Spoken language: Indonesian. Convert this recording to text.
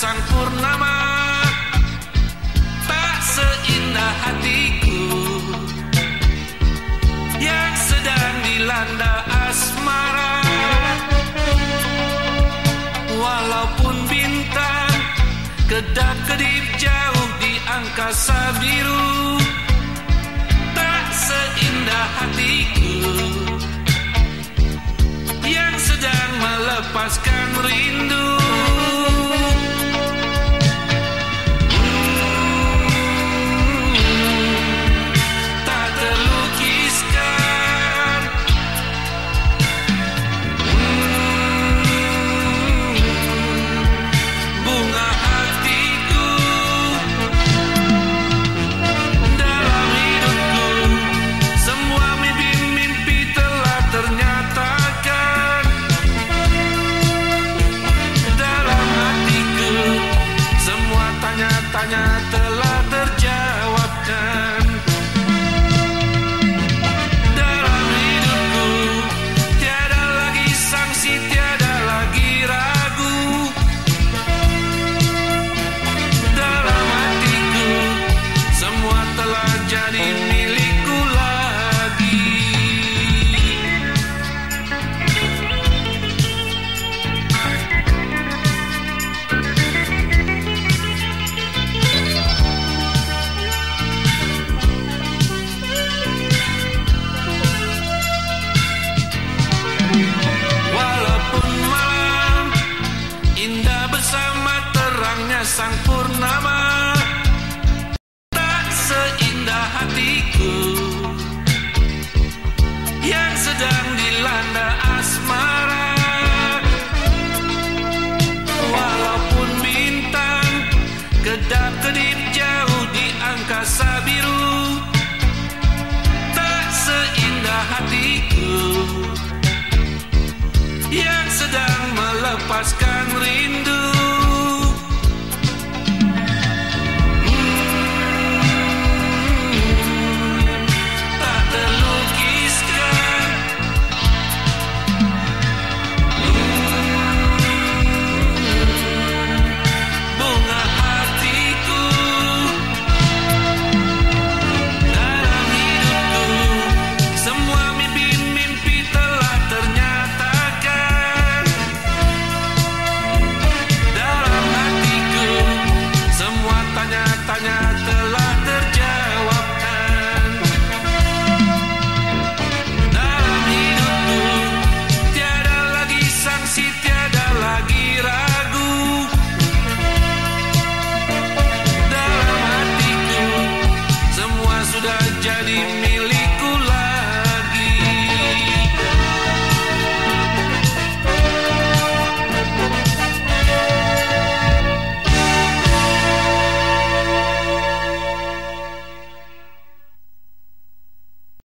sang purnama Tak seindah hatiku. Yang sedang dilanda asmara. Walaupun bintang Kedap-kedip jauh di angkasa biru Tak seindah hatiku. Yang sedang melepaskan rindu sang purnama. Tak seindah hatiku yang sedang dilanda asmara. Walaupun bintang kedap-kedip jauh di angkasa biru tak seindah hatiku yang sedang melepaskan